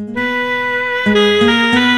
Música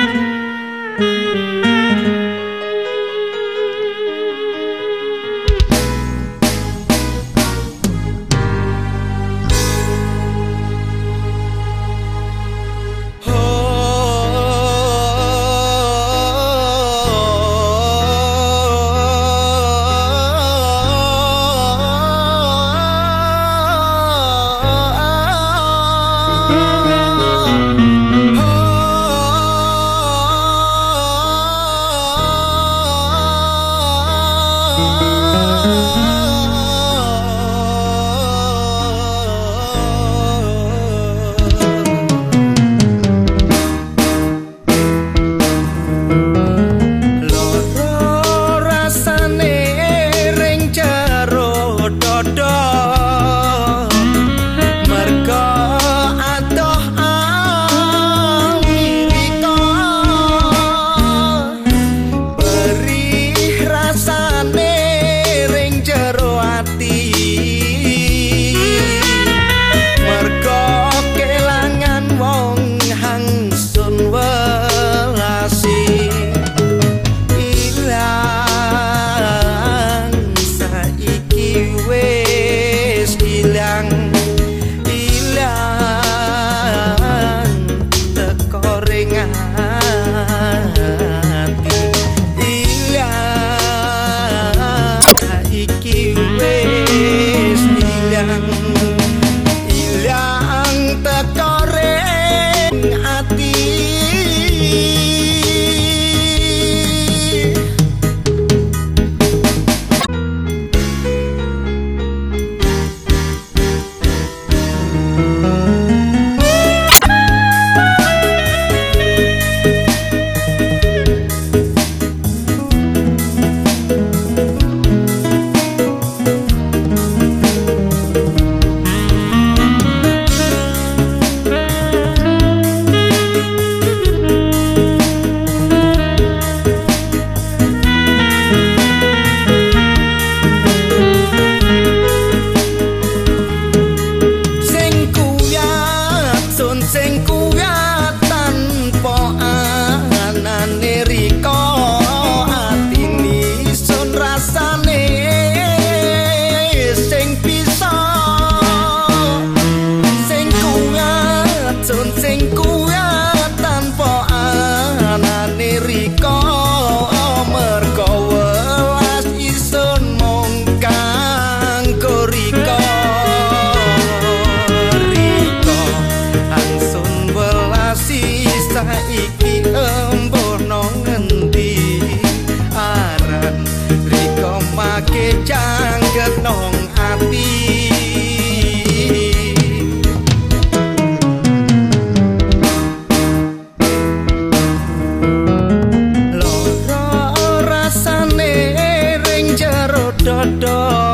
adore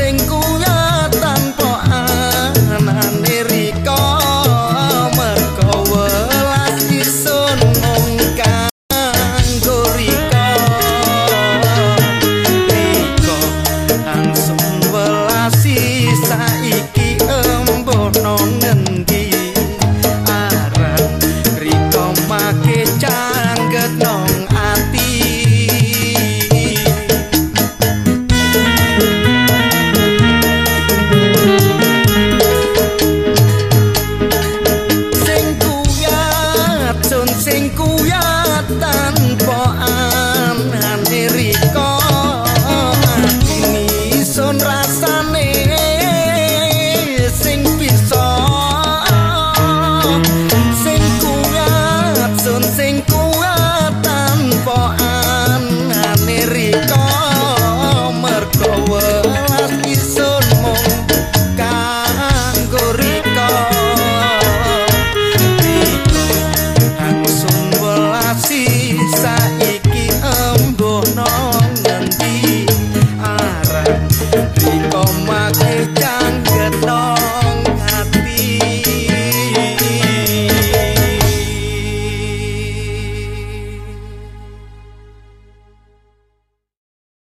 tengo Karun sing kuat tanpa an